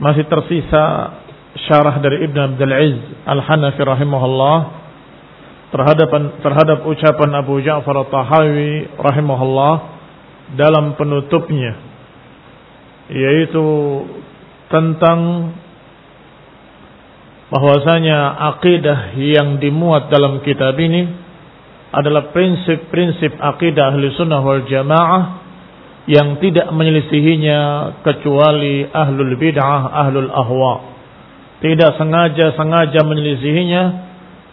Masih tersisa syarah dari Ibn Abdul Aziz Al-Hanafi rahimahullah terhadap terhadap ucapan Abu Ja'far At-Tahawi rahimahullah dalam penutupnya yaitu tentang bahwasanya akidah yang dimuat dalam kitab ini adalah prinsip-prinsip akidah ahli sunnah wal jamaah yang tidak menyelisihinya kecuali ahlul bid'ah, ahlul ahwa. Tidak sengaja-sengaja menyelisihinya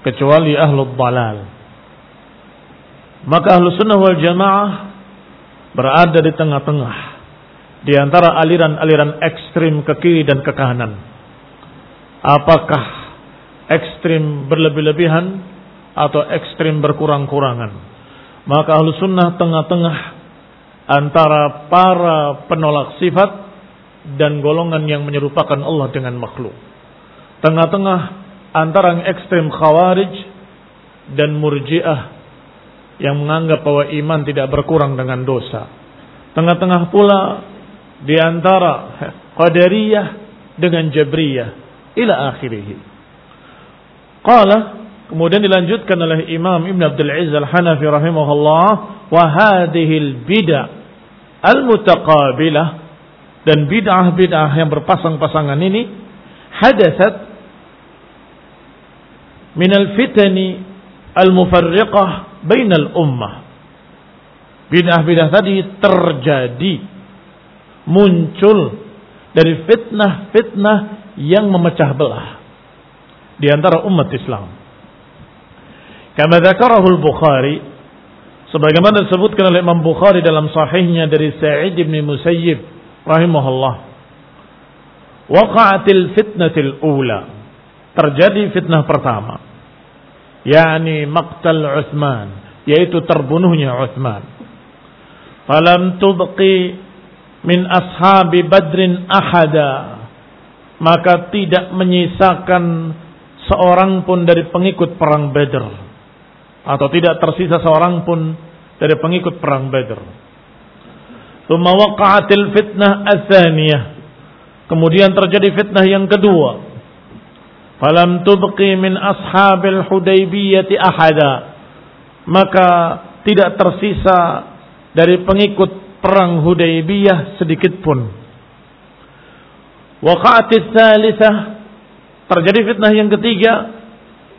kecuali ahlul dalal. Maka ahlus sunnah wal jamaah berada di tengah-tengah di antara aliran-aliran ekstrim ke kiri dan ke kanan. Apakah ekstrim berlebih-lebihan atau ekstrim berkurang-kurangan? Maka ahlus sunnah tengah-tengah antara para penolak sifat dan golongan yang menyerupakan Allah dengan makhluk. Tengah-tengah antara yang ekstrem khawarij dan murjiah yang menganggap bahwa iman tidak berkurang dengan dosa. Tengah-tengah pula di antara qadariyah dengan jabriyah ila akhirih. Qala kemudian dilanjutkan oleh Imam Ibn Abdul Aziz Al-Hanafi rahimahullah wa hadhihi al-bid'ah al-mutaqabilah dan bid'ah-bid'ah yang berpasang-pasangan ini hadasat min al-fitani al-mufarriqah bainal ummah. Bid'ah-bid'ah tadi terjadi muncul dari fitnah-fitnah yang memecah belah di antara umat Islam. Kama dzakarahu al-Bukhari sebagaimana disebutkan oleh Imam Bukhari dalam sahihnya dari Sa'id bin Musayyib rahimahullah. Waqa'atil fitnatil ula. Terjadi fitnah pertama. Yakni maqtal Utsman yaitu terbunuhnya Utsman falam tubqi min ashabi badrin ahada. Maka tidak menyisakan seorang pun dari pengikut perang Badr atau tidak tersisa seorang pun dari pengikut perang Badr. Tsumma fitnah atsaniyah. Kemudian terjadi fitnah yang kedua. falam tubqi min ashabil hudaybiyati ahada maka tidak tersisa dari pengikut perang Hudaybiyah sedikit pun waqa'atis tsalitsah terjadi fitnah yang ketiga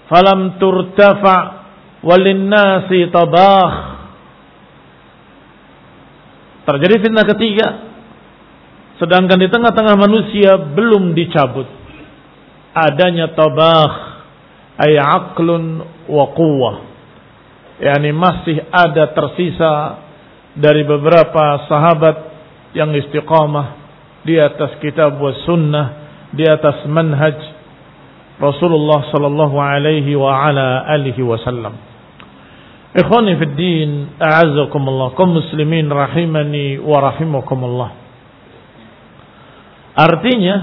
falam turtafa walinnasi tabakh terjadi fitnah ketiga. Sedangkan di tengah-tengah manusia belum dicabut. Adanya tabakh ay aqlun wa quwwah. Yakni masih ada tersisa dari beberapa sahabat yang istiqamah di atas kitab wa sunnah di atas manhaj Rasulullah sallallahu alaihi wa ala alihi wasallam Ikhwani fi din a'azzakumullah kaum muslimin rahimani wa rahimakumullah Artinya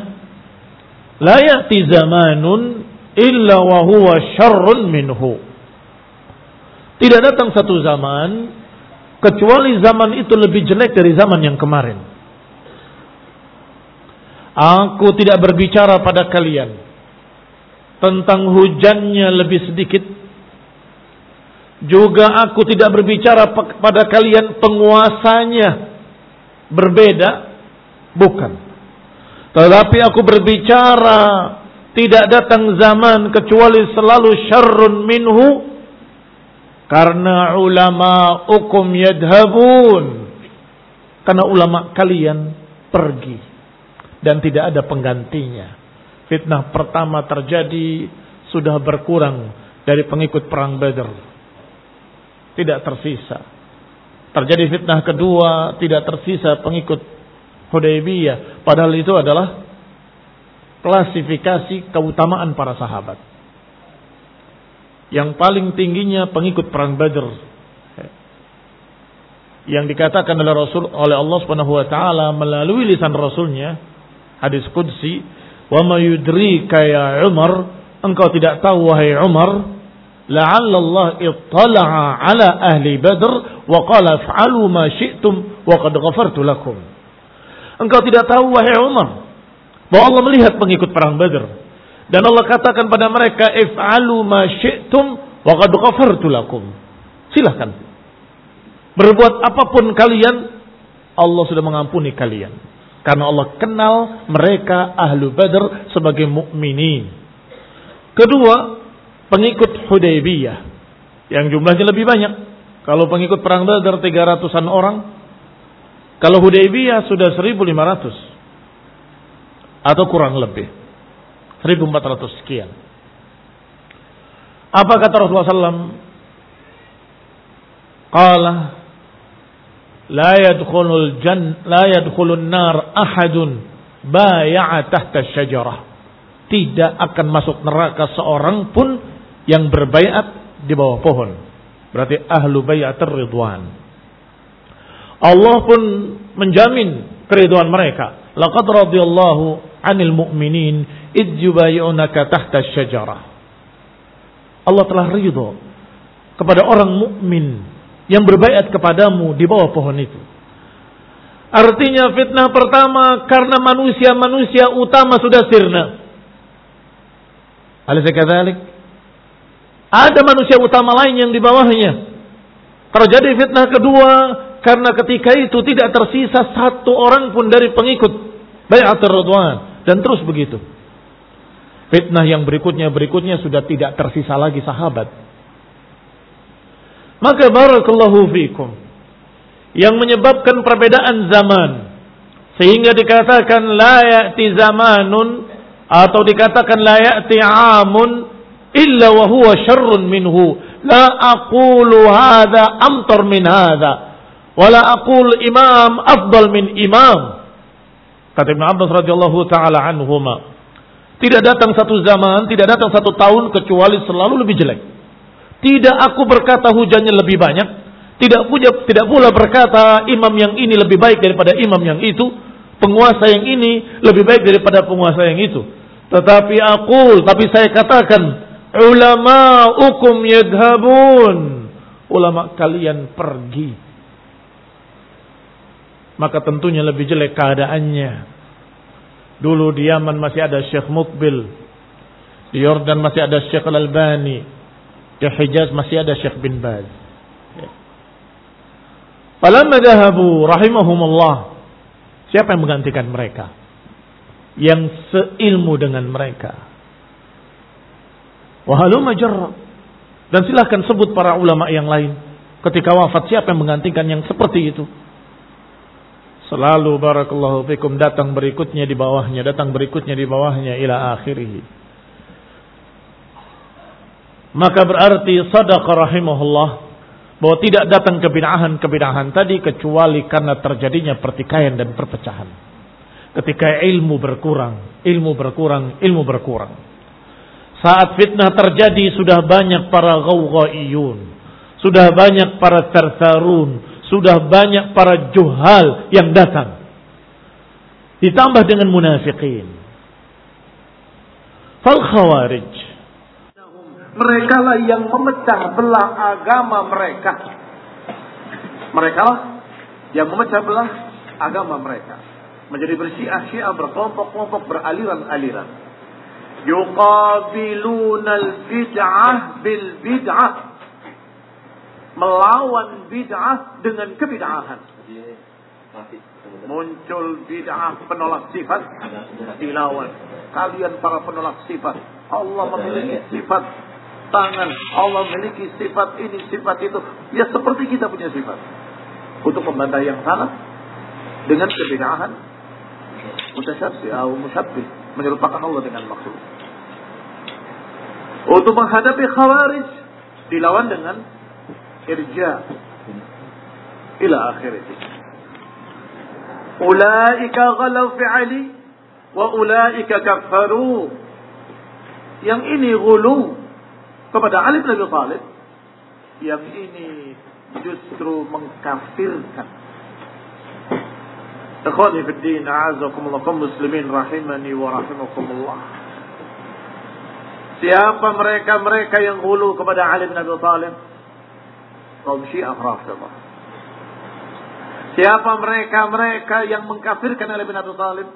la ya'ti zamanun illa wa huwa syarrun minhu. Tidak datang satu zaman kecuali zaman itu lebih jelek dari zaman yang kemarin. Aku tidak berbicara pada kalian tentang hujannya lebih sedikit. Juga aku tidak berbicara pada kalian penguasanya berbeda. Bukan. Tetapi aku berbicara tidak datang zaman kecuali selalu syarrun minhu karena ulama hukum yadhabun karena ulama kalian pergi dan tidak ada penggantinya. Fitnah pertama terjadi sudah berkurang dari pengikut perang Badr. Tidak tersisa. Terjadi fitnah kedua, tidak tersisa pengikut Hudaybiyah. Padahal itu adalah klasifikasi keutamaan para sahabat. Yang paling tingginya pengikut perang Badr. Yang dikatakan oleh Rasul oleh Allah Subhanahu wa taala melalui lisan Rasulnya hadis qudsi, "Wa ma yudrika ya Umar, engkau tidak tahu wahai Umar, la'alla Allah ittala'a ala ahli Badr wa qala fa'alu ma syi'tum wa qad ghafartu lakum." Engkau tidak tahu wahai Umar bahwa Allah melihat pengikut perang Badar dan Allah katakan pada mereka if'alu ma syi'tum wa qad ghafartu lakum. Silahkan. Berbuat apa pun kalian Allah sudah mengampuni kalian. Karena Allah kenal mereka ahlu badar sebagai mukminin. Kedua, pengikut Hudaybiyah. Yang jumlahnya lebih banyak. Kalau pengikut perang badar 300-an orang, kalau Hudaybiyah sudah 1500 atau kurang lebih 1400 sekian. Apa kata Rasulullah SAW? Qala la yadkhulul jan la yadkhulun nar ahadun bay'a tahta syajarah. Tidak akan masuk neraka seorang pun yang berbaiat di bawah pohon. Berarti ahlu bai'atir ridwan. Allah pun menjamin keriduan mereka. Laqad radhiyallahu 'anil mu'minin id yubayyi'unaka tahta syajarah. Allah telah ridho kepada orang mukmin yang berbaiat kepadamu di bawah pohon itu. Artinya fitnah pertama karena manusia-manusia utama sudah sirna. Alisa kadzalik? Ada manusia utama lain yang di bawahnya. Terjadi fitnah kedua karena ketika itu tidak tersisa satu orang pun dari pengikut Bayatul Ridwan dan terus begitu. Fitnah yang berikutnya berikutnya sudah tidak tersisa lagi sahabat. Maka barakallahu fikum yang menyebabkan perbedaan zaman sehingga dikatakan la ya'ti zamanun atau dikatakan la ya'ti amun illa wa huwa syarrun minhu la aqulu hadha amtar min hadha wala aqul imam afdal min imam. Kata Ibn Abbas radhiyallahu taala anhuma. Tidak datang satu zaman, tidak datang satu tahun kecuali selalu lebih jelek. Tidak aku berkata hujannya lebih banyak, tidak punya tidak pula berkata imam yang ini lebih baik daripada imam yang itu, penguasa yang ini lebih baik daripada penguasa yang itu. Tetapi aku, tapi saya katakan ulama hukum yadhabun. Ulama kalian pergi maka tentunya lebih jelek keadaannya. Dulu di Yaman masih ada Syekh Mukbil. Di Yordan masih ada Syekh Al-Albani. Di Hijaz masih ada Syekh bin Baz. Falamma dhahabu rahimahumullah. Siapa yang menggantikan mereka? Yang seilmu dengan mereka. Wahaluma jarra. Dan silahkan sebut para ulama yang lain. Ketika wafat siapa yang menggantikan yang seperti itu? Selalu barakallahu fikum datang berikutnya di bawahnya, datang berikutnya di bawahnya ila akhirih. Maka berarti sadaqa rahimahullah bahwa tidak datang kebid'ahan-kebid'ahan tadi kecuali karena terjadinya pertikaian dan perpecahan. Ketika ilmu berkurang, ilmu berkurang, ilmu berkurang. Saat fitnah terjadi sudah banyak para gawgaiyun, sudah banyak para tertarun, sudah banyak para juhal yang datang. Ditambah dengan munafikin. Fal khawarij. Mereka lah yang memecah belah agama mereka. Mereka lah yang memecah belah agama mereka. Menjadi bersyiah-syiah berkelompok-kelompok beraliran-aliran. Yuqabiluna al-bid'ah bil bid'ah melawan bid'ah dengan kebid'ahan. Muncul bid'ah penolak sifat dilawan. Kalian para penolak sifat. Allah memiliki sifat tangan. Allah memiliki sifat ini, sifat itu. Ya seperti kita punya sifat. Untuk membantah yang salah dengan kebid'ahan. Mutasyabih atau musyabbih. Menyerupakan Allah dengan makhluk. Untuk menghadapi khawarij. Dilawan dengan irja. Ila akhirih ulaika ghalaw fi ali wa ulaika kaffaru. Yang ini gulu kepada Ali bin Abi Thalib yang ini justru mengkafirkan. Ikhwani fi din kaum muslimin rahimani wa rahimakumullah Siapa mereka-mereka yang hulu kepada Ali bin Abi Thalib? kaum Syiah. Siapa mereka-mereka yang mengkafirkan Ali bin Abi Thalib?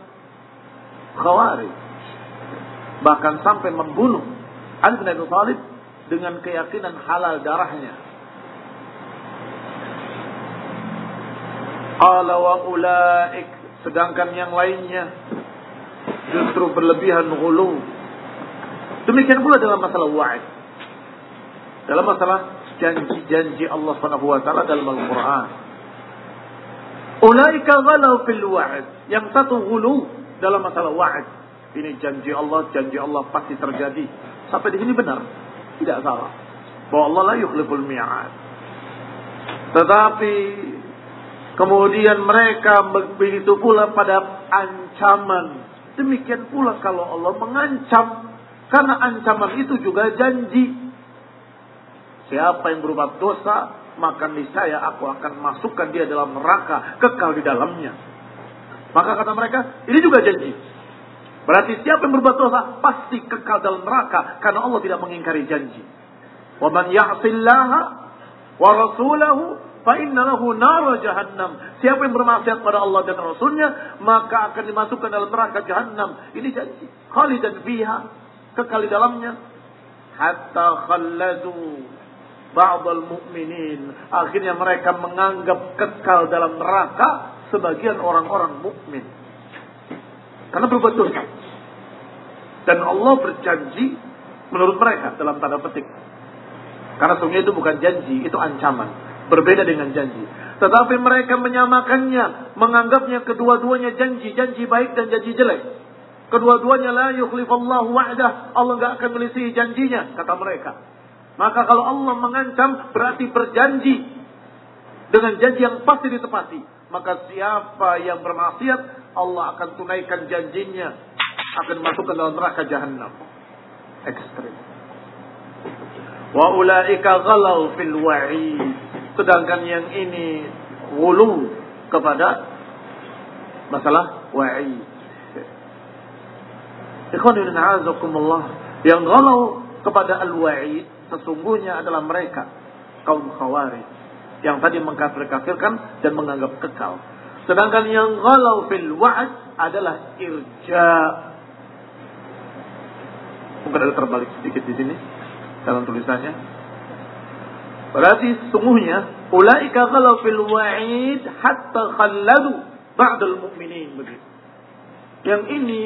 Khawarij. Bahkan sampai membunuh Ali bin Abi Thalib dengan keyakinan halal darahnya. Qala wa ulaik sedangkan yang lainnya justru berlebihan hulu. Demikian pula dalam masalah wa'id. Dalam masalah janji-janji Allah Subhanahu wa taala dalam Al-Qur'an. Ulaika ghalau fil wa'd. Yang satu gulu dalam masalah wa'd. Ini janji Allah, janji Allah pasti terjadi. Sampai di sini benar, tidak salah. Bahwa Allah la yukhliful mi'ad. Tetapi kemudian mereka begitu pula pada ancaman. Demikian pula kalau Allah mengancam. Karena ancaman itu juga janji. Siapa yang berbuat dosa, maka niscaya aku akan masukkan dia dalam neraka, kekal di dalamnya. Maka kata mereka, ini juga janji. Berarti siapa yang berbuat dosa, pasti kekal dalam neraka, karena Allah tidak mengingkari janji. Wa man ya'sillaha wa rasulahu fa inna lahu nar jahannam. Siapa yang bermaksiat pada Allah dan Rasulnya, maka akan dimasukkan dalam neraka jahannam. Ini janji. Khalidan fiha, kekal di dalamnya. Hatta khalladu ba'dal mu'minin. Akhirnya mereka menganggap kekal dalam neraka sebagian orang-orang mukmin. Karena berbuat dosa. Dan Allah berjanji menurut mereka dalam tanda petik. Karena sungguh itu bukan janji, itu ancaman. Berbeda dengan janji. Tetapi mereka menyamakannya, menganggapnya kedua-duanya janji, janji baik dan janji jelek. Kedua-duanya la yukhlifallahu wa'dah. Allah nggak akan melisi janjinya, kata mereka. Maka kalau Allah mengancam berarti berjanji dengan janji yang pasti ditepati. Maka siapa yang bermaksiat Allah akan tunaikan janjinya akan masuk ke dalam neraka jahanam. Ekstrim. Wa ulaika ghalau fil wa'id. Sedangkan yang ini wulu kepada masalah wa'id. Ikhwan Yang galau kepada al-wa'id sesungguhnya adalah mereka kaum khawarij yang tadi mengkafir-kafirkan dan menganggap kekal. Sedangkan yang ghalau fil wa'd adalah irja. Mungkin ada terbalik sedikit di sini dalam tulisannya. Berarti sungguhnya ulaika kalau fil wa'id hatta khalladu ba'dal mu'minin begitu. Yang ini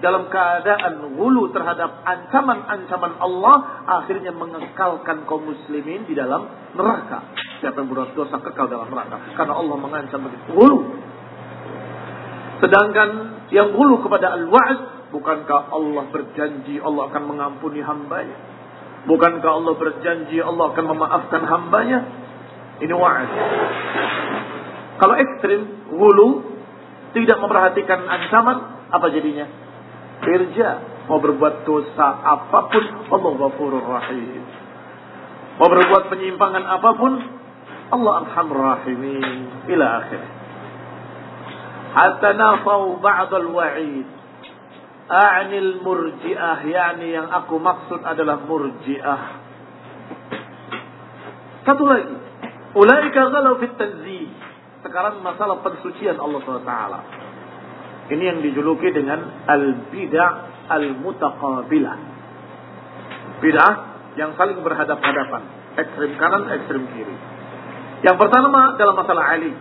dalam keadaan hulu terhadap ancaman-ancaman Allah akhirnya mengekalkan kaum muslimin di dalam neraka. Siapa yang berbuat dosa kekal dalam neraka karena Allah mengancam begitu hulu. Sedangkan yang hulu kepada al-wa'd bukankah Allah berjanji Allah akan mengampuni hambanya? Bukankah Allah berjanji Allah akan memaafkan hambanya? Ini wa'ad. Kalau ekstrim, hulu, tidak memperhatikan ancaman, apa jadinya? Irja. Mau berbuat dosa apa pun, Allah ghafurur rahim. Mau berbuat penyimpangan apa pun, Allah arhamur rahimin. Ila akhir. Hatta nafau ba'dal wa'id. A'nil murji'ah. Yani yang aku maksud adalah murji'ah. Satu lagi. Ulaika ghalau fit tanzih. Sekarang masalah pensucian Allah SWT. Ini yang dijuluki dengan al-bid'ah al-mutaqabilah. Bid'ah yang saling berhadap-hadapan. Ekstrim kanan, ekstrim kiri. Yang pertama dalam masalah Ali.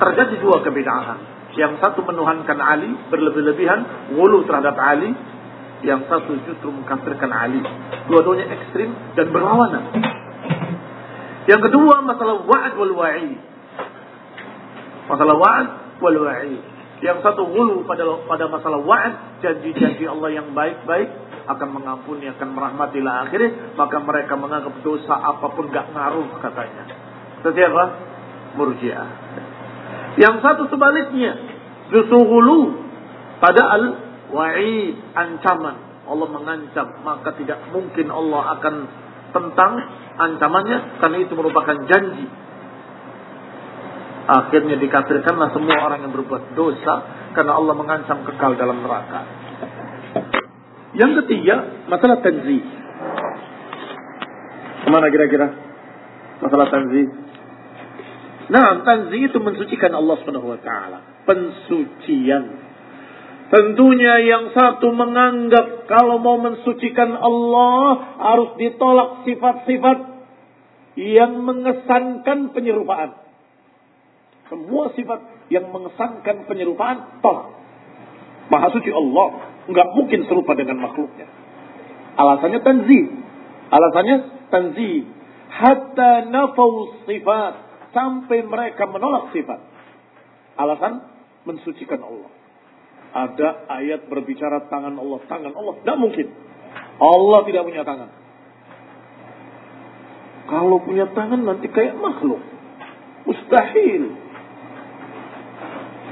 Terjadi dua kebedaan. Yang satu menuhankan Ali, berlebih-lebihan, wulu terhadap Ali. Yang satu justru mengkafirkan Ali. Dua-duanya ekstrim dan berlawanan. Yang kedua masalah wa'ad wal wa'id. Masalah wa'ad wal wa'id. Yang satu hulu pada pada masalah wa'ad, janji-janji Allah yang baik-baik akan mengampuni, akan merahmati lah akhirnya, maka mereka menganggap dosa apa pun gak ngaruh katanya. Setiapa? Murji'ah. Yang satu sebaliknya, justru hulu pada al-wa'id, ancaman. Allah mengancam, maka tidak mungkin Allah akan tentang ancamannya karena itu merupakan janji Akhirnya dikafirkanlah semua orang yang berbuat dosa karena Allah mengancam kekal dalam neraka. Yang ketiga, masalah tanzih. Ke mana kira-kira? Masalah tanzih. Nah, tanzih itu mensucikan Allah Subhanahu wa taala. Pensucian. Tentunya yang satu menganggap kalau mau mensucikan Allah harus ditolak sifat-sifat yang mengesankan penyerupaan. Semua sifat yang mengesankan penyerupaan tolak. Maha suci Allah nggak mungkin serupa dengan makhluknya. Alasannya tanzih. Alasannya tanzih. Hatta nafau sifat. Sampai mereka menolak sifat. Alasan mensucikan Allah. Ada ayat berbicara tangan Allah. Tangan Allah. Tidak mungkin. Allah tidak punya tangan. Kalau punya tangan nanti kayak makhluk. Mustahil.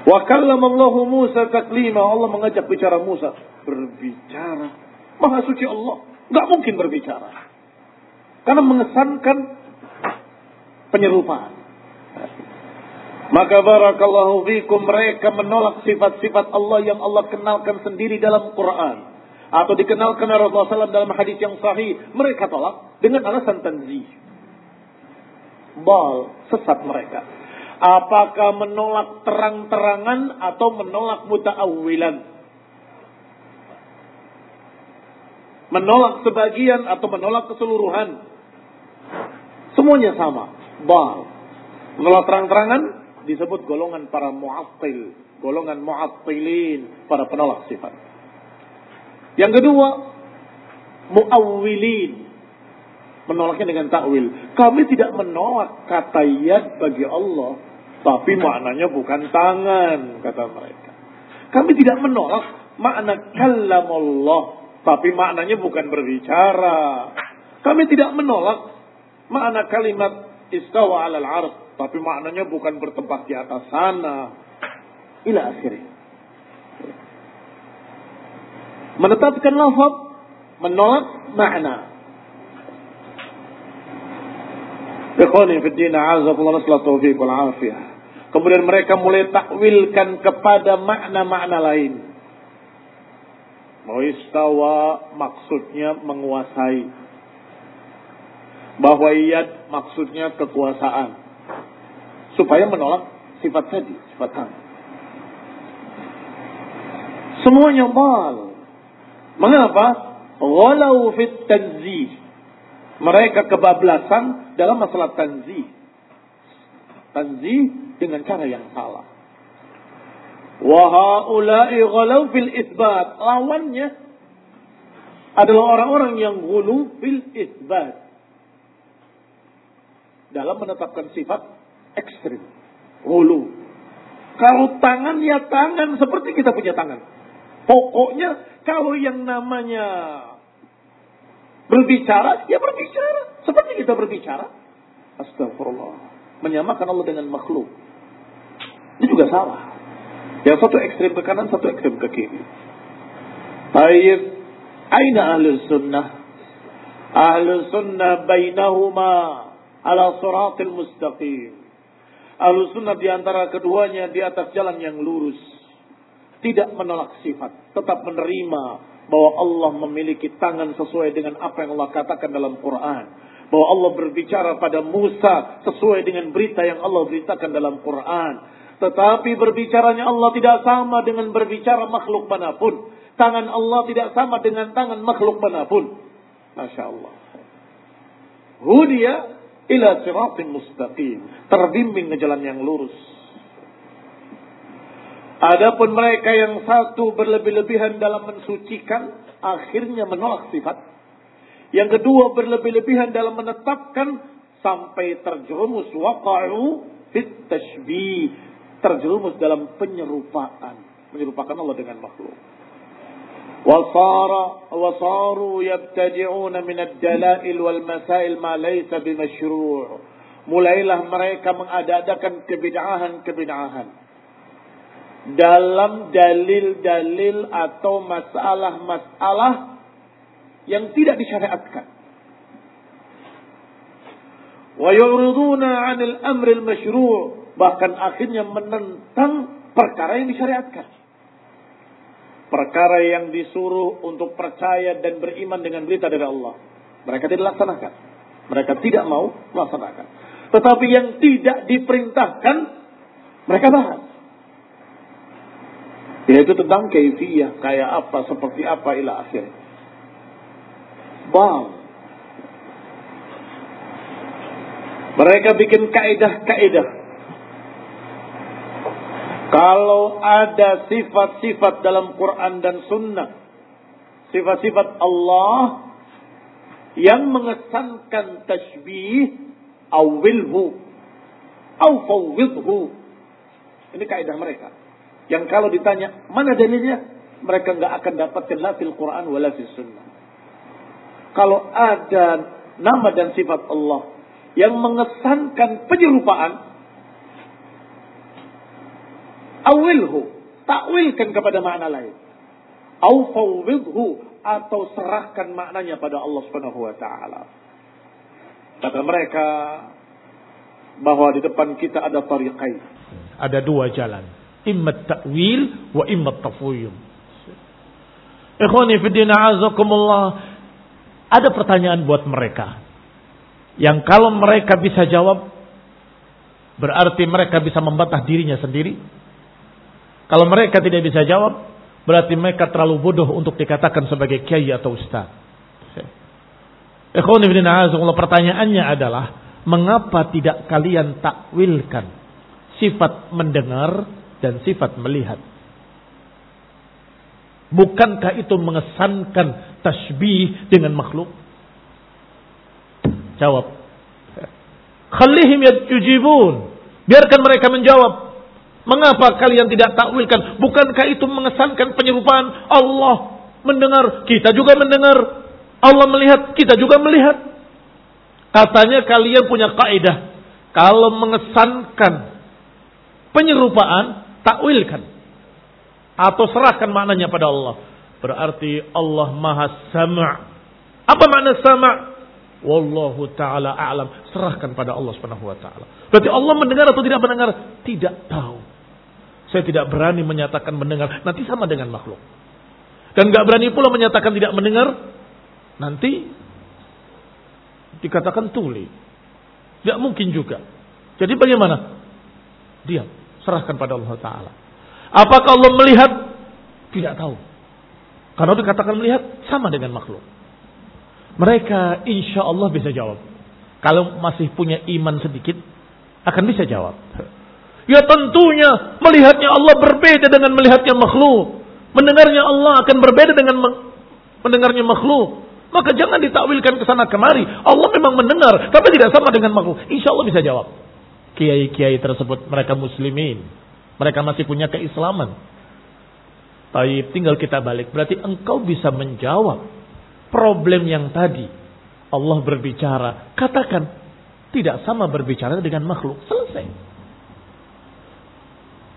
Wa Allah Musa taklima. Allah mengajak bicara Musa. Berbicara. Maha suci Allah. Gak mungkin berbicara. Karena mengesankan penyerupaan. Maka barakallahu fikum mereka menolak sifat-sifat Allah yang Allah kenalkan sendiri dalam Quran. Atau dikenalkan oleh Rasulullah SAW dalam hadis yang sahih. Mereka tolak dengan alasan tanzih. Bal, sesat mereka. Apakah menolak terang-terangan atau menolak muta'awilan? Menolak sebagian atau menolak keseluruhan? Semuanya sama. Bal. Menolak terang-terangan disebut golongan para mu'attil. Golongan mu'attilin. Para penolak sifat. Yang kedua, mu'awwilin menolaknya dengan takwil. Kami tidak menolak kata yad bagi Allah tapi maknanya bukan tangan, kata mereka. Kami tidak menolak makna kalam Allah. Tapi maknanya bukan berbicara. Kami tidak menolak makna kalimat istawa alal arsh. Tapi maknanya bukan bertempat di atas sana. Ila akhirnya. Menetapkan lafaz menolak makna. Ikhwani fi din a'azakumullah taufiq wal afiyah. Kemudian mereka mulai takwilkan kepada makna-makna lain. Muistawa maksudnya menguasai. Bahwa iyad maksudnya kekuasaan. Supaya menolak sifat tadi, sifat kami. Semuanya bal. Mengapa? Walau fit tanzih. Mereka kebablasan dalam masalah tanzih. Tanzih dengan cara yang salah. Wahaulai ghalau fil isbat. Lawannya adalah orang-orang yang gulu fil isbat. Dalam menetapkan sifat ekstrim. Gulu. Kalau tangan ya tangan seperti kita punya tangan. Pokoknya kalau yang namanya berbicara, ya berbicara. Seperti kita berbicara. Astagfirullah. Menyamakan Allah dengan makhluk. Ini juga salah. Yang satu ekstrem ke kanan, satu ekstrem ke kiri. Baik. Aina ahli sunnah? Ahli sunnah bainahuma ala suratil mustaqim. Ahli sunnah di antara keduanya di atas jalan yang lurus. Tidak menolak sifat. Tetap menerima bahwa Allah memiliki tangan sesuai dengan apa yang Allah katakan dalam Quran. Bahwa Allah berbicara pada Musa sesuai dengan berita yang Allah beritakan dalam Quran tetapi berbicaranya Allah tidak sama dengan berbicara makhluk mana pun. Tangan Allah tidak sama dengan tangan makhluk mana pun. Masya Allah. Hudia ila siratin mustaqim. Terbimbing ke jalan yang lurus. Adapun mereka yang satu berlebih-lebihan dalam mensucikan, akhirnya menolak sifat. Yang kedua berlebih-lebihan dalam menetapkan sampai terjerumus waqa'u fit tashbih terjerumus dalam penyerupaan, menyerupakan Allah dengan makhluk. Wasara wasaru yabtadi'una min ad-dalail wal masail ma laysa. Mulailah mereka mengadakan kebid'ahan-kebid'ahan dalam dalil-dalil atau masalah-masalah yang tidak disyariatkan. Wa yuriduna 'anil amril masyru' bahkan akhirnya menentang perkara yang disyariatkan. Perkara yang disuruh untuk percaya dan beriman dengan berita dari Allah. Mereka tidak laksanakan. Mereka tidak mau melaksanakan. Tetapi yang tidak diperintahkan, mereka bahas. Yaitu tentang keifiyah, kayak apa, seperti apa, ila akhir. Bang. Mereka bikin kaidah-kaidah kalau ada sifat-sifat dalam Quran dan Sunnah, sifat-sifat Allah yang mengesankan tasbih, awilhu, awfawwidhu. Ini kaidah mereka. Yang kalau ditanya, mana dalilnya? Mereka nggak akan dapatkan la fil Quran wala fil Sunnah. Kalau ada nama dan sifat Allah yang mengesankan penyerupaan, awilhu, takwilkan kepada makna lain. Au fawwidhu atau serahkan maknanya pada Allah Subhanahu wa taala. Kata mereka bahwa di depan kita ada tariqai. Ada dua jalan. Imma ta'wil wa imma tafwid. Ikhwani fi din azakumullah. Ada pertanyaan buat mereka. Yang kalau mereka bisa jawab berarti mereka bisa membantah dirinya sendiri kalau mereka tidak bisa jawab, berarti mereka terlalu bodoh untuk dikatakan sebagai kiai atau ustaz. Ikhwan ibn pertanyaannya adalah, mengapa tidak kalian takwilkan sifat mendengar dan sifat melihat? Bukankah itu mengesankan tasbih dengan makhluk? Jawab. Khalihim yujibun. Biarkan mereka menjawab. Mengapa kalian tidak takwilkan? Bukankah itu mengesankan penyerupaan Allah mendengar, kita juga mendengar. Allah melihat, kita juga melihat. Katanya kalian punya kaidah. Kalau mengesankan penyerupaan, takwilkan. Atau serahkan maknanya pada Allah. Berarti Allah maha sama' Apa makna sama' Wallahu ta'ala a'lam. Serahkan pada Allah subhanahu wa ta'ala. Berarti Allah mendengar atau tidak mendengar? Tidak tahu. Saya tidak berani menyatakan mendengar. Nanti sama dengan makhluk. Dan gak berani pula menyatakan tidak mendengar. Nanti dikatakan tuli. Tidak mungkin juga. Jadi bagaimana? Diam. Serahkan pada Allah Ta'ala. Apakah Allah melihat? Tidak tahu. Kalau dikatakan melihat sama dengan makhluk. Mereka insya Allah bisa jawab. Kalau masih punya iman sedikit, akan bisa jawab. Ya tentunya melihatnya Allah berbeda dengan melihatnya makhluk. Mendengarnya Allah akan berbeda dengan mendengarnya makhluk. Maka jangan ditakwilkan ke sana kemari. Allah memang mendengar, tapi tidak sama dengan makhluk. Insya Allah bisa jawab. Kiai-kiai tersebut mereka muslimin. Mereka masih punya keislaman. Tapi tinggal kita balik. Berarti engkau bisa menjawab problem yang tadi. Allah berbicara. Katakan. Tidak sama berbicara dengan makhluk. Selesai.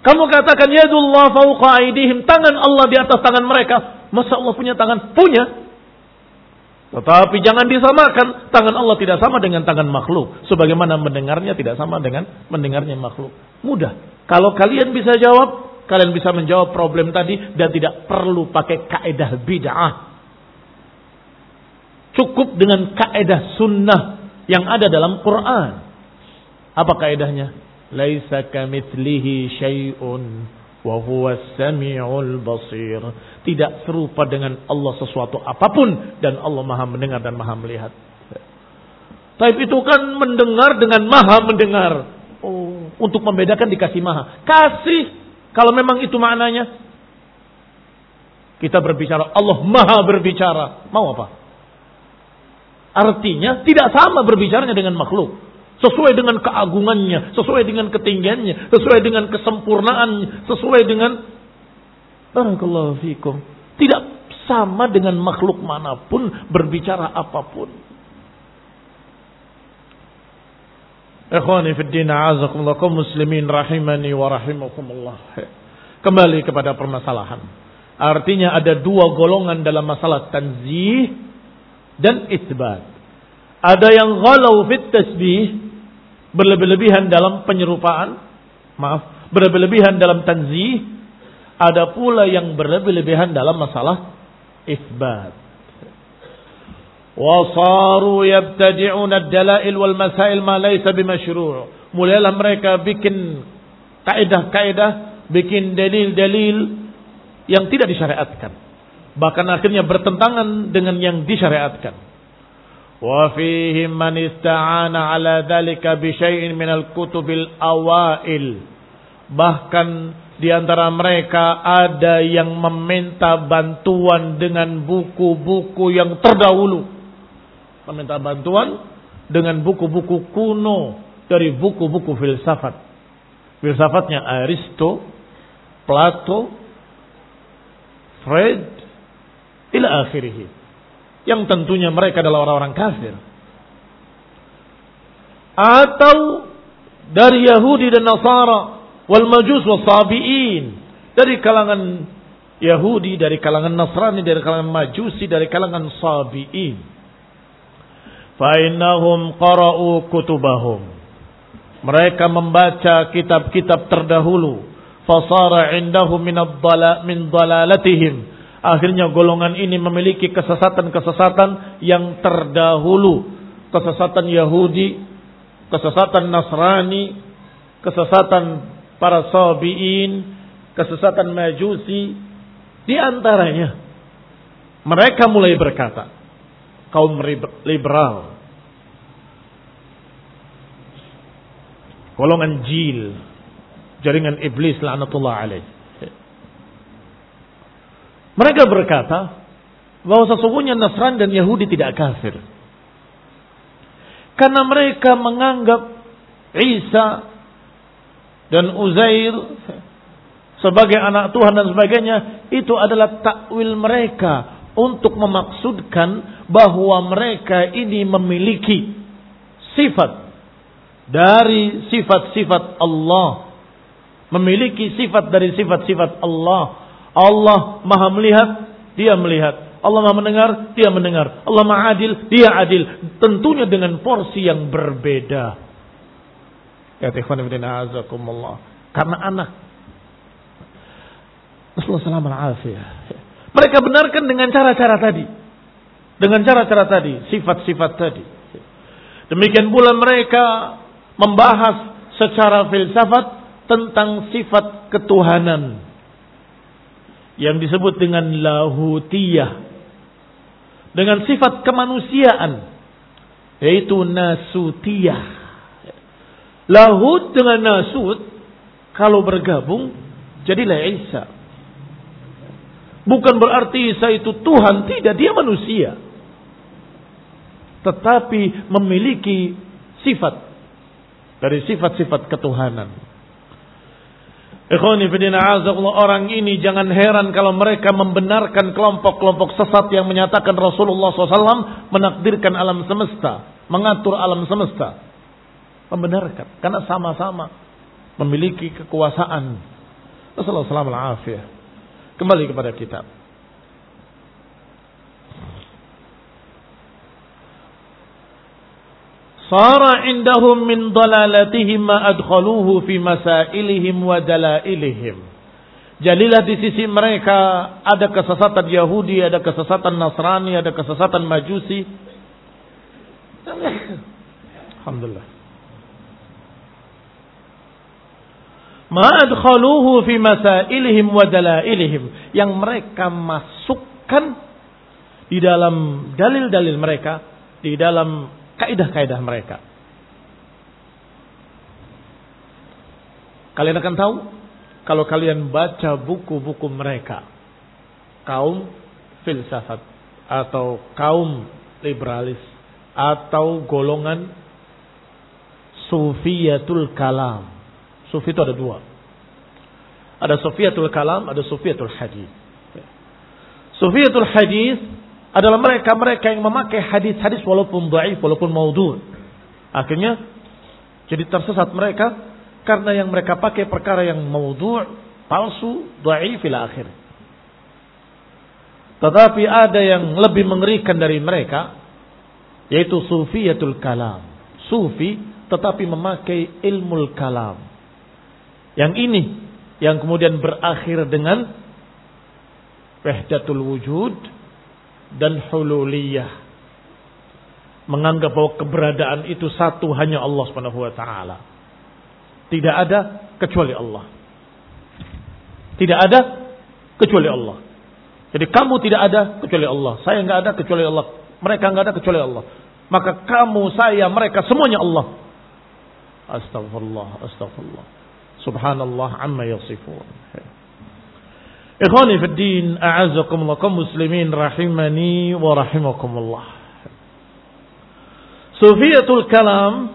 Kamu katakan yadullah fauqa aidihim. Tangan Allah di atas tangan mereka. Masa Allah punya tangan? Punya. Tetapi jangan disamakan. Tangan Allah tidak sama dengan tangan makhluk. Sebagaimana mendengarnya tidak sama dengan mendengarnya makhluk. Mudah. Kalau kalian bisa jawab, kalian bisa menjawab problem tadi dan tidak perlu pakai kaedah bid'ah. Cukup dengan kaedah sunnah yang ada dalam Quran. Apa kaedahnya? Laisa kamitslihi syai'un wa huwa samiul basir. Tidak serupa dengan Allah sesuatu apa pun dan Allah Maha mendengar dan Maha melihat. Tapi itu kan mendengar dengan Maha mendengar. Oh, untuk membedakan dikasih Maha. Kasih kalau memang itu maknanya. Kita berbicara Allah Maha berbicara. Mau apa? Artinya tidak sama berbicaranya dengan makhluk. Sesuai dengan keagungannya, sesuai dengan ketinggiannya, sesuai dengan kesempurnaannya, sesuai dengan Barakallahu fikum. Tidak sama dengan makhluk mana pun berbicara apa pun. Ikhwani fi din a'azakumullah kaum muslimin rahimani wa rahimakumullah. Kembali kepada permasalahan. Artinya ada dua golongan dalam masalah tanzih dan isbat. Ada yang ghalau fit tasbih berlebih-lebihan dalam penyerupaan, maaf, berlebih-lebihan dalam tanzih, ada pula yang berlebih-lebihan dalam masalah isbat. Wasaru yabtadi'una dalail wal masail ma laysa bimashru'. Mulailah mereka bikin kaidah-kaidah, bikin dalil-dalil yang tidak disyariatkan. Bahkan akhirnya bertentangan dengan yang disyariatkan. Wa fihim man ista'ana ala dhalika bi syai'in min al-kutubil awail. Bahkan di antara mereka ada yang meminta bantuan dengan buku-buku yang terdahulu meminta bantuan dengan buku-buku kuno dari buku-buku filsafat filsafatnya Aristo Plato Fred ila akhirih yang tentunya mereka adalah orang-orang kafir. Atau dari Yahudi dan Nasara wal Majus wal Sabi'in dari kalangan Yahudi, dari kalangan Nasrani, dari kalangan Majusi, dari kalangan Sabi'in. Fa'innahum qara'u kutubahum. Mereka membaca kitab-kitab terdahulu. Fasara indahum min dalalatihim Akhirnya golongan ini memiliki kesesatan-kesesatan yang terdahulu. Kesesatan Yahudi, kesesatan Nasrani, kesesatan para sabi'in, kesesatan Majusi. Di antaranya, mereka mulai berkata, kaum liberal, golongan jil, jaringan iblis la'natullah alaih. Mereka berkata bahwa sesungguhnya Nasrani dan Yahudi tidak kafir. Karena mereka menganggap Isa dan Uzair sebagai anak Tuhan dan sebagainya itu adalah takwil mereka untuk memaksudkan bahwa mereka ini memiliki sifat dari sifat-sifat Allah memiliki sifat dari sifat-sifat Allah Allah maha melihat, dia melihat. Allah maha mendengar, dia mendengar. Allah maha adil, dia adil. Tentunya dengan porsi yang berbeda. Ya azakumullah. Karena anak. Rasulullah Mereka benarkan dengan cara-cara tadi. Dengan cara-cara tadi. Sifat-sifat tadi. Demikian pula mereka membahas secara filsafat tentang sifat ketuhanan yang disebut dengan lahutiyah dengan sifat kemanusiaan yaitu nasutiyah. Lahut dengan nasut kalau bergabung jadilah Isa. Bukan berarti Isa itu Tuhan, tidak dia manusia. Tetapi memiliki sifat dari sifat-sifat ketuhanan. Ikhwani fidina azakullah orang ini jangan heran kalau mereka membenarkan kelompok-kelompok sesat yang menyatakan Rasulullah SAW menakdirkan alam semesta, mengatur alam semesta. Membenarkan karena sama-sama memiliki kekuasaan. SAW Kembali kepada kitab. Sara indahum min dalalatihim ma adkhaluhu fi masailihim wa dalailihim. Jadilah di sisi mereka ada kesesatan Yahudi, ada kesesatan Nasrani, ada kesesatan Majusi. Alhamdulillah. Ma adkhaluhu fi masailihim wa dalailihim yang mereka masukkan di dalam dalil-dalil mereka, di dalam kaidah-kaidah mereka. Kalian akan tahu kalau kalian baca buku-buku mereka, kaum filsafat atau kaum liberalis atau golongan sufiyatul kalam. Sufi itu ada dua. Ada sufiyatul kalam, ada sufiyatul hadis. Sufiyatul hadis adalah mereka-mereka yang memakai hadis-hadis walaupun dhaif, walaupun maudhu. Akhirnya jadi tersesat mereka karena yang mereka pakai perkara yang maudhu, palsu, dhaif ila akhir. Tetapi ada yang lebih mengerikan dari mereka yaitu sufiyatul kalam. Sufi tetapi memakai ilmu kalam. Yang ini yang kemudian berakhir dengan wahdatul wujud dan hululiyah. Menganggap bahwa keberadaan itu satu hanya Allah Subhanahu wa taala. Tidak ada kecuali Allah. Tidak ada kecuali Allah. Jadi kamu tidak ada kecuali Allah. Saya nggak ada kecuali Allah. Mereka nggak ada kecuali Allah. Maka kamu, saya, mereka semuanya Allah. Astagfirullah, astagfirullah. Subhanallah amma yasifun. Ikhwani fi din, kaum muslimin rahimani wa rahimakumullah. Sufiyatul kalam,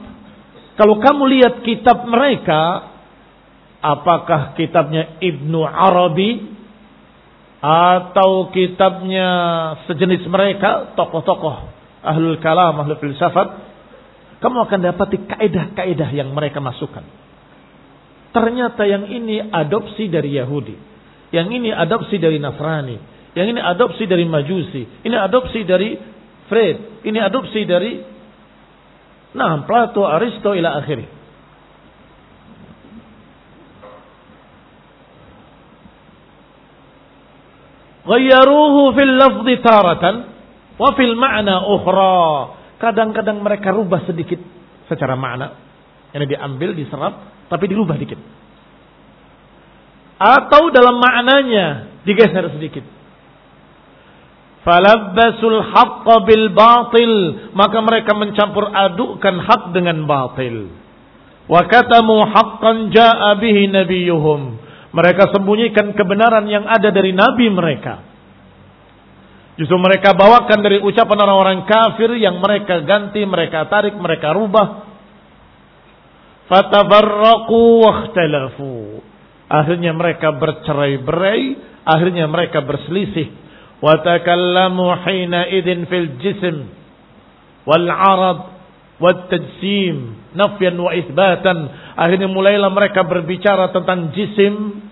kalau kamu lihat kitab mereka, apakah kitabnya Ibnu Arabi atau kitabnya sejenis mereka, tokoh-tokoh ahlul kalam, ahlul filsafat, kamu akan dapati kaidah-kaidah yang mereka masukkan. Ternyata yang ini adopsi dari Yahudi. Yang ini adopsi dari Nasrani. Yang ini adopsi dari Majusi. Ini adopsi dari Fred. Ini adopsi dari Nah, Plato, Aristo ila akhiri. Ghayaruhu fil lafzi taratan wa fil ma'na ukhra. Kadang-kadang mereka rubah sedikit secara makna. Ini diambil, diserap, tapi dirubah dikit atau dalam maknanya digeser sedikit. Falabbasul haqqa bil batil, maka mereka mencampur adukkan hak dengan batil. Wa katamu haqqan jaa bihi nabiyuhum. Mereka sembunyikan kebenaran yang ada dari nabi mereka. Justru mereka bawakan dari ucapan orang-orang kafir yang mereka ganti, mereka tarik, mereka rubah. Fatabarraqu wakhtalafu. Akhirnya mereka bercerai-berai, akhirnya mereka berselisih. Wa takallamu hina idin fil jism wal arad wat tajsim nafyan wa itsbatan. Akhirnya mulailah mereka berbicara tentang jisim,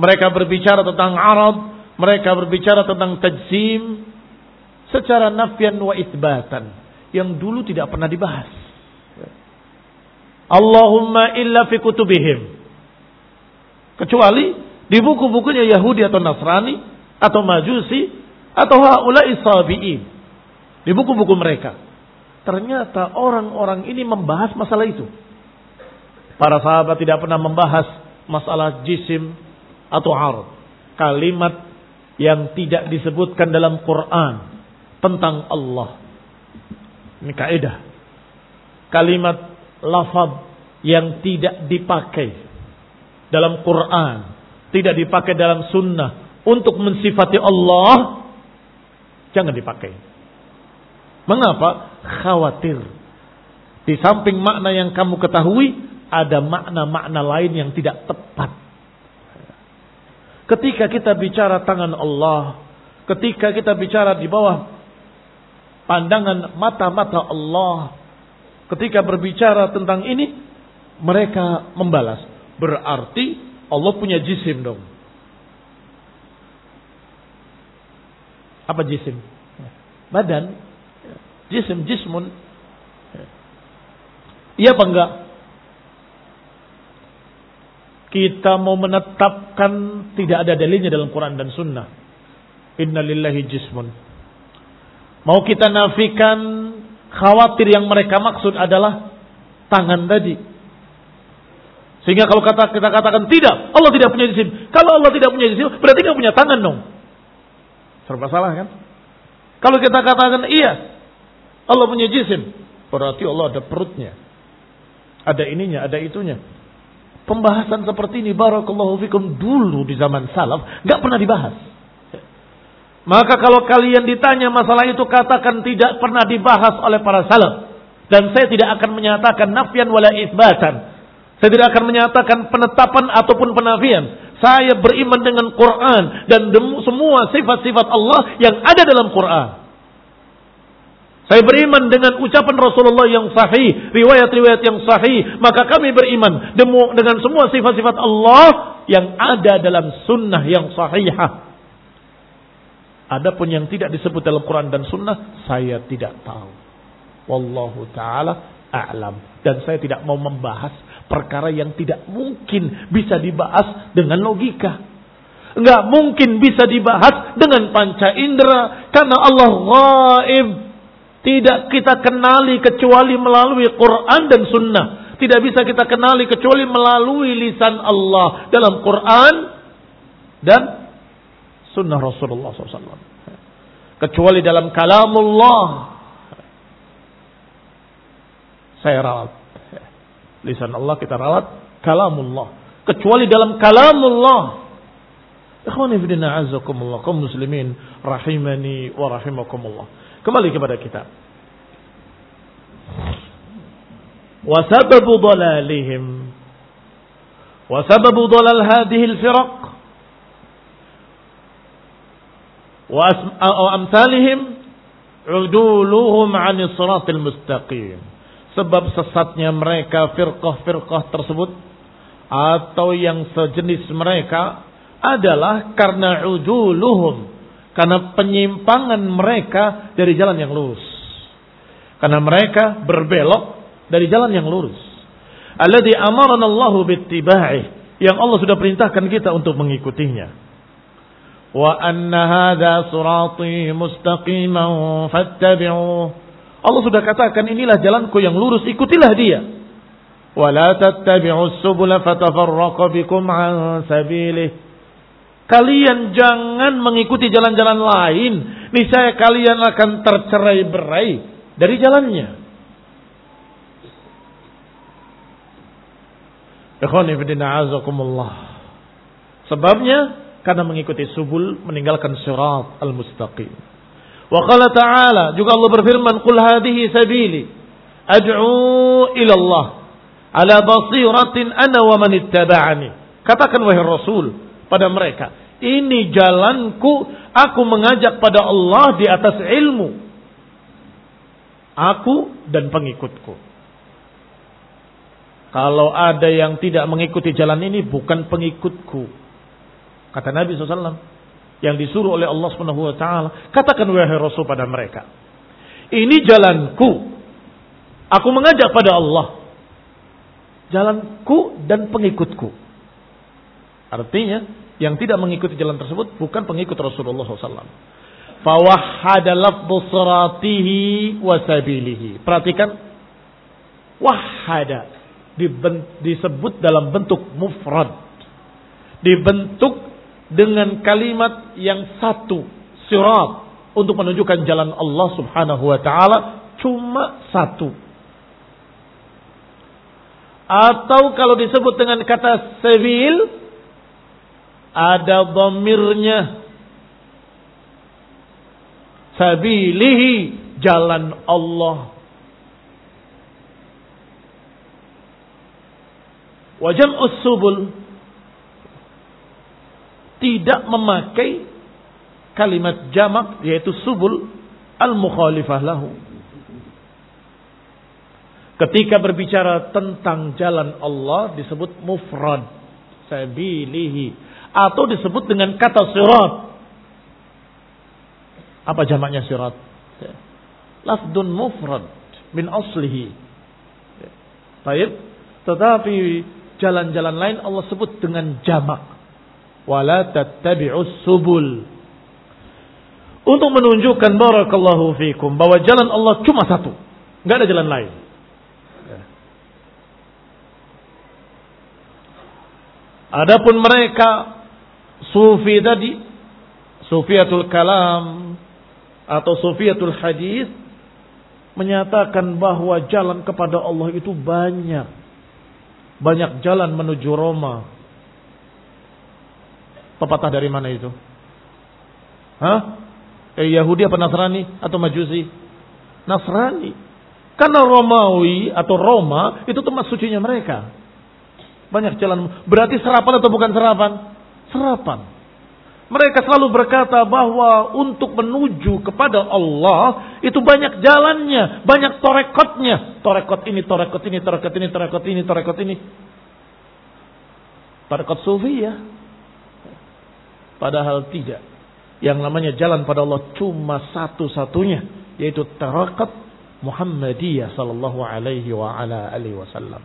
mereka berbicara tentang arad, mereka berbicara tentang tajsim secara nafyan wa itsbatan yang dulu tidak pernah dibahas. Allahumma illa fi kutubihim Kecuali di buku-bukunya Yahudi atau Nasrani atau Majusi atau haula'i sabi'in. Di buku-buku mereka. Ternyata orang-orang ini membahas masalah itu. Para sahabat tidak pernah membahas masalah jisim atau har. Kalimat yang tidak disebutkan dalam Quran tentang Allah. Ini kaidah. Kalimat lafaz yang tidak dipakai dalam Quran, tidak dipakai dalam sunnah untuk mensifati Allah, jangan dipakai. Mengapa? Khawatir. Di samping makna yang kamu ketahui, ada makna-makna lain yang tidak tepat. Ketika kita bicara tangan Allah, ketika kita bicara di bawah pandangan mata-mata Allah, ketika berbicara tentang ini, mereka membalas. Berarti Allah punya jisim dong. Apa jisim? Badan. Jisim, jismun. Iya apa enggak? Kita mau menetapkan tidak ada dalilnya dalam Quran dan Sunnah. Innalillahi jismun. Mau kita nafikan khawatir yang mereka maksud adalah tangan tadi. Sehingga kalau kata kita katakan tidak, Allah tidak punya jisim. Kalau Allah tidak punya jisim, berarti nggak punya tangan dong. Serba salah kan? Kalau kita katakan iya, Allah punya jisim, berarti Allah ada perutnya. Ada ininya, ada itunya. Pembahasan seperti ini barakallahu fikum dulu di zaman salaf nggak pernah dibahas. Maka kalau kalian ditanya masalah itu katakan tidak pernah dibahas oleh para salaf dan saya tidak akan menyatakan nafyan wala isbatan saya tidak akan menyatakan penetapan ataupun penafian. Saya beriman dengan Quran dan semua sifat-sifat Allah yang ada dalam Quran. Saya beriman dengan ucapan Rasulullah yang sahih, riwayat-riwayat yang sahih. Maka kami beriman dengan semua sifat-sifat Allah yang ada dalam sunnah yang sahihah. Adapun yang tidak disebut dalam Quran dan sunnah, saya tidak tahu. Wallahu ta'ala a'lam. Dan saya tidak mau membahas perkara yang tidak mungkin bisa dibahas dengan logika. Enggak mungkin bisa dibahas dengan panca indera karena Allah gaib. Tidak kita kenali kecuali melalui Quran dan Sunnah. Tidak bisa kita kenali kecuali melalui lisan Allah dalam Quran dan Sunnah Rasulullah SAW. Kecuali dalam kalamullah. Saya rawat Lisan Allah kita rawat kalamullah. Kecuali dalam kalamullah. Ikhwani fidina azakumullah. Kaum muslimin rahimani wa rahimakumullah. Kembali kepada kita. Wa sababu dalalihim. Sababu dalal hadhihi Wa amsalihim. Uduluhum 'ani siratil mustaqim. Sebab sesatnya mereka firqah-firqah tersebut atau yang sejenis mereka adalah karena ujuluhum karena penyimpangan mereka dari jalan yang lurus. Karena mereka berbelok dari jalan yang lurus. Alladzi amarana Allahu bittiba'i yang Allah sudah perintahkan kita untuk mengikutinya anna hadza sirati mustaqiman fattabi'uhu Allah sudah katakan inilah jalanku yang lurus, ikutilah dia. Wala tattabi'us subula fatafarraqa bikum an sabilih. Kalian jangan mengikuti jalan-jalan lain, niscaya kalian akan tercerai-berai dari jalannya. Azakumullah. Sebabnya karena mengikuti subul meninggalkan surat al-mustaqim. Wa qala ta'ala juga Allah berfirman qul hadhihi sabili ad'u ila Allah ala basiratin ana wa man ittaba'ani. Katakan wahai Rasul pada mereka, ini jalanku, aku mengajak pada Allah di atas ilmu. Aku dan pengikutku. Kalau ada yang tidak mengikuti jalan ini bukan pengikutku. Kata Nabi SAW yang disuruh oleh Allah Subhanahu wa taala, katakan wahai Rasul pada mereka, ini jalanku. Aku mengajak pada Allah. Jalanku dan pengikutku. Artinya, yang tidak mengikuti jalan tersebut bukan pengikut Rasulullah SAW. Fawahhada lafdu siratihi wa sabilihi. Perhatikan. Wahada. Disebut dalam bentuk mufrad. Dibentuk dengan kalimat yang satu, sirat untuk menunjukkan jalan Allah Subhanahu wa taala cuma satu. Atau kalau disebut dengan kata sebil ada dhamirnya sabilihi jalan Allah. Wajam usubul tidak memakai kalimat jamak yaitu subul al-mukhalifah lahu. Ketika berbicara tentang jalan Allah disebut mufrad sabilihi atau disebut dengan kata sirat. Apa jamaknya sirat? Lafdun mufrad min aslihi. Baik, tetapi jalan-jalan lain Allah sebut dengan jamak wala tattabi'us subul. Untuk menunjukkan barakallahu fikum bahwa jalan Allah cuma satu, nggak ada jalan lain. Adapun mereka sufi tadi, sufiatul kalam atau sufiatul hadis menyatakan bahwa jalan kepada Allah itu banyak. Banyak jalan menuju Roma, Pepatah dari mana itu? Hah? Eh, Yahudi apa Nasrani atau Majusi? Nasrani. Karena Romawi atau Roma itu tempat sucinya mereka. Banyak jalan. Berarti serapan atau bukan serapan? Serapan. Mereka selalu berkata bahwa untuk menuju kepada Allah itu banyak jalannya, banyak torekotnya. Torekot ini, torekot ini, torekot ini, torekot ini, torekot ini. Torekot sufi ya. Padahal tidak. Yang namanya jalan pada Allah cuma satu-satunya. Yaitu tarakat Muhammadiyah sallallahu alaihi wa ala alihi wasallam.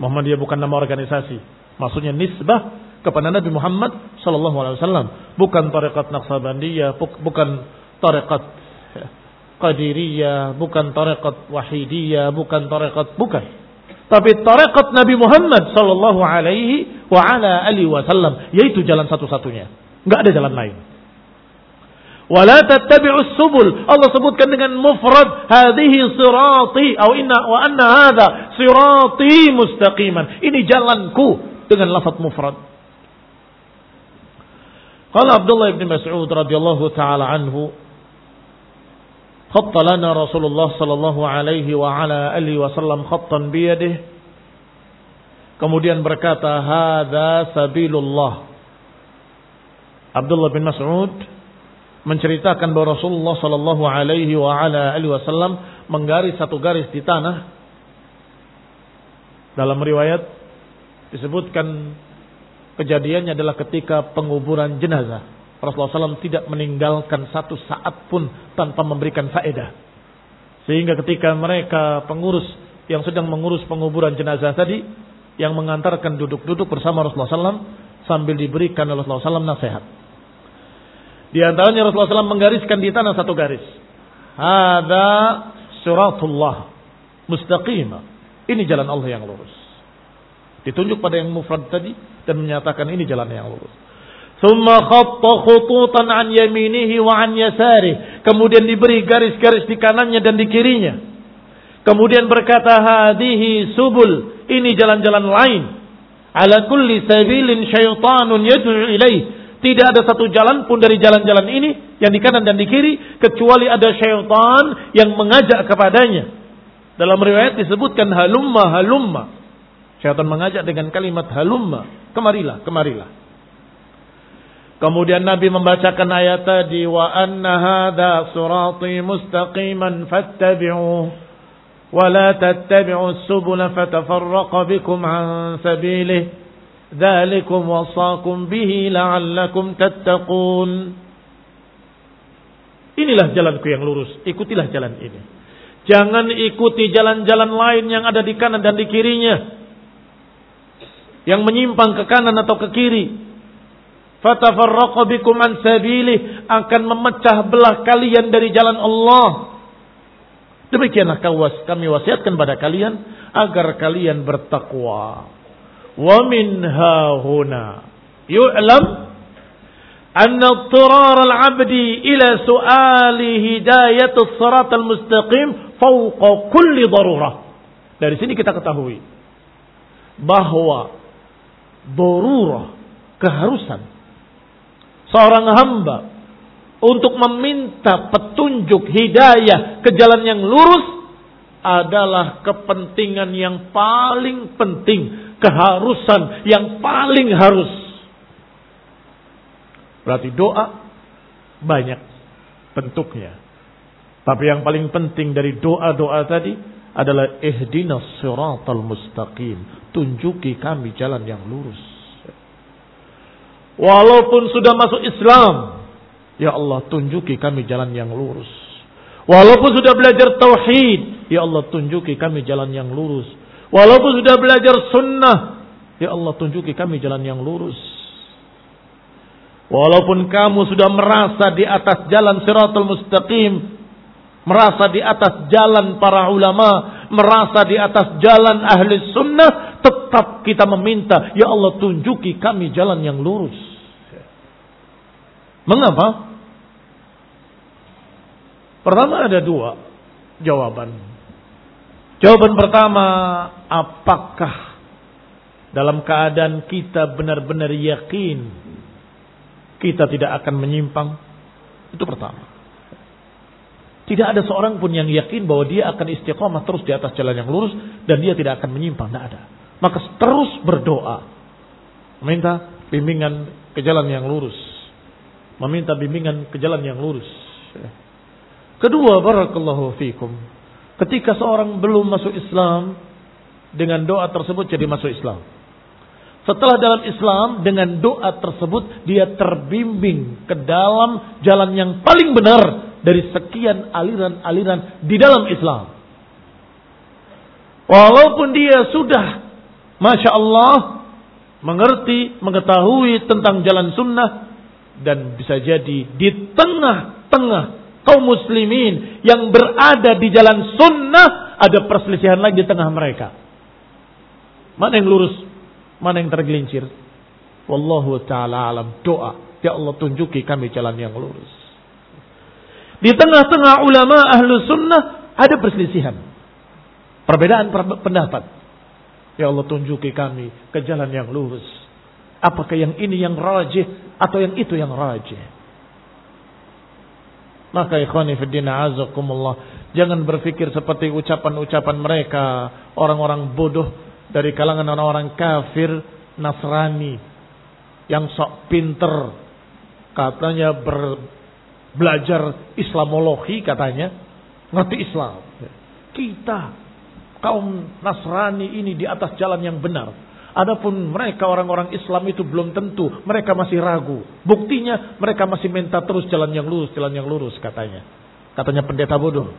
Muhammadiyah bukan nama organisasi. Maksudnya nisbah kepada Nabi Muhammad sallallahu alaihi wasallam. Bukan tarekat Naqsabandiyah, bukan tarekat Qadiriyah, bukan tarekat Wahidiyah, bukan tarekat bukan. Tapi tarekat Nabi Muhammad sallallahu alaihi wa ala alihi wasallam yaitu jalan satu-satunya. Enggak ada jalan lain. Wala tattabi'us subul. Allah sebutkan dengan mufrad hadhihi sirati atau inna wa anna hadha sirati mustaqiman. Ini jalanku dengan lafaz mufrad. Qala Abdullah bin Mas'ud radhiyallahu taala anhu خط لنا رسول الله صلى الله عليه وعلى آله وسلم خطا بيده kemudian berkata hadza sabilullah Abdullah bin Mas'ud menceritakan bahwa Rasulullah sallallahu alaihi wa ala alihi wasallam menggaris satu garis di tanah dalam riwayat disebutkan kejadiannya adalah ketika penguburan jenazah Rasulullah SAW tidak meninggalkan satu saat pun tanpa memberikan faedah. Sehingga ketika mereka pengurus yang sedang mengurus penguburan jenazah tadi, yang mengantarkan duduk-duduk bersama Rasulullah SAW sambil diberikan oleh Rasulullah SAW nasihat. Di antaranya Rasulullah SAW menggariskan di tanah satu garis. Ada suratullah mustaqimah. Ini jalan Allah yang lurus. Ditunjuk pada yang mufrad tadi dan menyatakan ini jalan yang lurus. Thumma khatta khututan an yaminihi wa an yasari. Kemudian diberi garis-garis di kanannya dan di kirinya. Kemudian berkata hadihi subul. Ini jalan-jalan lain. Ala kulli sabilin syaitanun yad'u ilaih. Tidak ada satu jalan pun dari jalan-jalan ini yang di kanan dan di kiri kecuali ada syaitan yang mengajak kepadanya. Dalam riwayat disebutkan halumma halumma. Syaitan mengajak dengan kalimat halumma, kemarilah, kemarilah. Kemudian Nabi membacakan ayat tadi wa anna hadha surati mustaqiman fattabi'uh wa la tattabi'u subula fatafarraqa bikum an sabilih dzalikum wasaqum bihi la'allakum tattaqun. Inilah jalanku yang lurus ikutilah jalan ini. Jangan ikuti jalan-jalan lain yang ada di kanan dan di kirinya yang menyimpang ke kanan atau ke kiri fatafarraqu bikum an sabilih akan memecah belah kalian dari jalan Allah. Demikianlah kami wasiatkan pada kalian agar kalian bertakwa. Wa min hauna yu'lam an ad-dirar al-'abdi ila su'ali hidayat as-sirat al-mustaqim fawqa kulli darurah. Dari sini kita ketahui bahwa darurah keharusan seorang hamba untuk meminta petunjuk hidayah ke jalan yang lurus adalah kepentingan yang paling penting, keharusan yang paling harus. Berarti doa banyak bentuknya. Tapi yang paling penting dari doa-doa tadi adalah ihdinas siratal mustaqim. Tunjuki kami jalan yang lurus. Walaupun sudah masuk Islam, ya Allah tunjuki kami jalan yang lurus. Walaupun sudah belajar tauhid, ya Allah tunjuki kami jalan yang lurus. Walaupun sudah belajar sunnah, ya Allah tunjuki kami jalan yang lurus. Walaupun kamu sudah merasa di atas jalan siratul mustaqim, merasa di atas jalan para ulama, merasa di atas jalan ahli sunnah, tetap kita meminta, ya Allah tunjuki kami jalan yang lurus. Mengapa? Pertama ada dua jawaban. Jawaban pertama, apakah dalam keadaan kita benar-benar yakin kita tidak akan menyimpang? Itu pertama. Tidak ada seorang pun yang yakin bahwa dia akan istiqomah terus di atas jalan yang lurus dan dia tidak akan menyimpang. Tidak ada. Maka terus berdoa. Meminta bimbingan ke jalan yang lurus meminta bimbingan ke jalan yang lurus. Kedua, barakallahu fikum. Ketika seorang belum masuk Islam, dengan doa tersebut jadi masuk Islam. Setelah dalam Islam, dengan doa tersebut dia terbimbing ke dalam jalan yang paling benar dari sekian aliran-aliran di dalam Islam. Walaupun dia sudah, masya Allah, mengerti, mengetahui tentang jalan sunnah, dan bisa jadi di tengah-tengah kaum muslimin yang berada di jalan sunnah ada perselisihan lagi di tengah mereka. Mana yang lurus, mana yang tergelincir. Wallahu taala alam doa. Ya Allah tunjuki kami jalan yang lurus. Di tengah-tengah ulama ahlu sunnah ada perselisihan. Perbedaan pendapat. Ya Allah tunjuki kami ke jalan yang lurus. Apakah yang ini yang rajih atau yang itu yang rajih? Maka ikhwani fiddina azakumullah. Jangan berpikir seperti ucapan-ucapan mereka. Orang-orang bodoh dari kalangan orang-orang kafir Nasrani. Yang sok pinter. Katanya ber, belajar Islamologi katanya. Ngerti Islam. Kita kaum Nasrani ini di atas jalan yang benar. Adapun mereka orang-orang Islam itu belum tentu. Mereka masih ragu. Buktinya mereka masih minta terus jalan yang lurus, jalan yang lurus katanya. Katanya pendeta bodoh.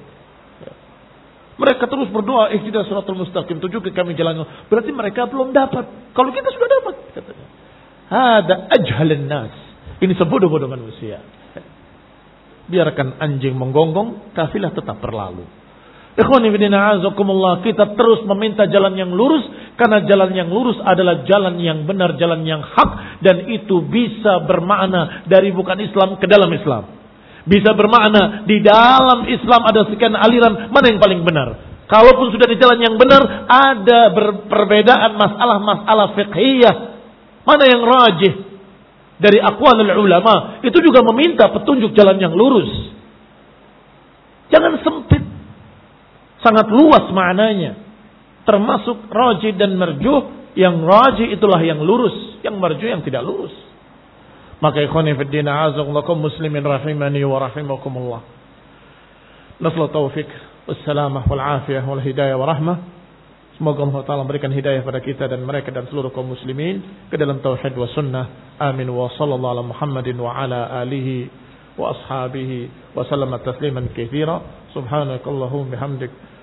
Mereka terus berdoa, eh tidak suratul mustaqim, tunjukin kami jalan. Berarti mereka belum dapat. Kalau kita sudah dapat, katanya. Ada ajhalin nas. Ini sebodoh-bodoh manusia. Biarkan anjing menggonggong, kafilah tetap berlalu. Kita terus meminta jalan yang lurus karena jalan yang lurus adalah jalan yang benar, jalan yang hak dan itu bisa bermakna dari bukan Islam ke dalam Islam. Bisa bermakna di dalam Islam ada sekian aliran mana yang paling benar. Kalaupun sudah di jalan yang benar ada perbedaan masalah-masalah fiqhiyah. Mana yang rajih dari aqwalul ulama itu juga meminta petunjuk jalan yang lurus. Jangan sempit sangat luas maknanya. Termasuk roji dan merjuh. Yang roji itulah yang lurus. Yang merjuh yang tidak lurus. Maka ikhwani fiddina azakullakum muslimin rahimani wa rahimakumullah. Nasla taufiq. Wassalamah wal afiyah wal hidayah wa rahmah. Semoga Allah Ta'ala memberikan hidayah pada kita dan mereka dan seluruh kaum muslimin ke dalam tauhid wa sunnah. Amin wa sallallahu ala Muhammadin wa ala alihi wa ashabihi wa sallama tasliman kathira. Subhanakallahum bihamdik.